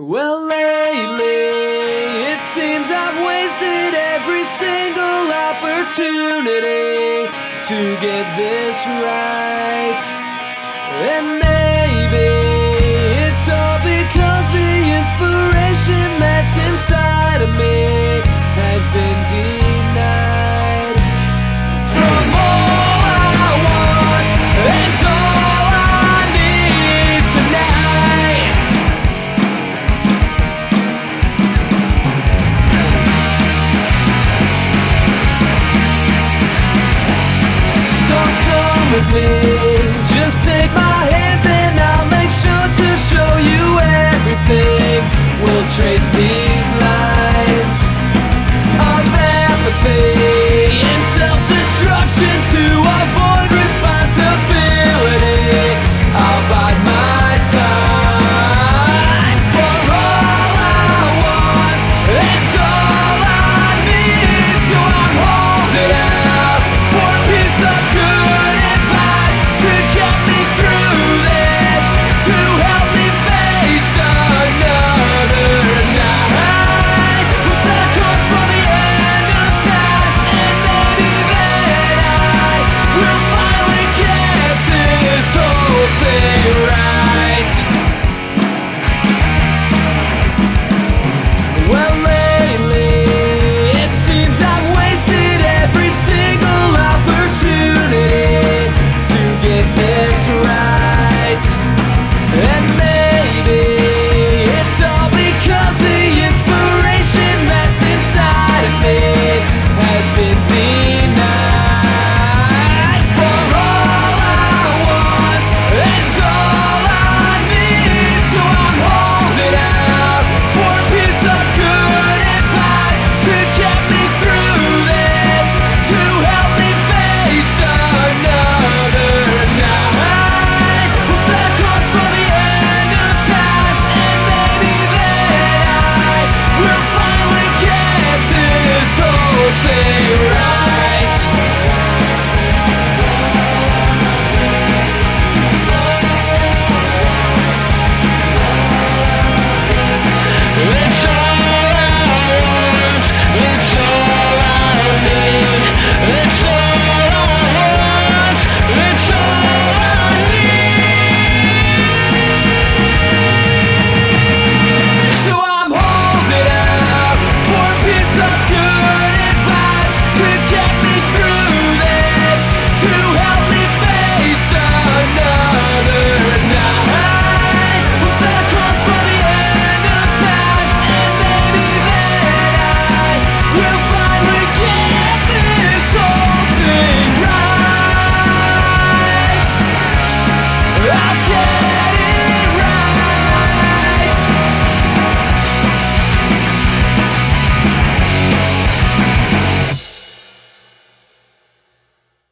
Well, lately, it seems I've wasted every single opportunity to get this right. And me. Just take my hand and I'll make sure to show you.